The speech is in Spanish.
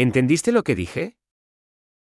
¿Entendiste lo que dije?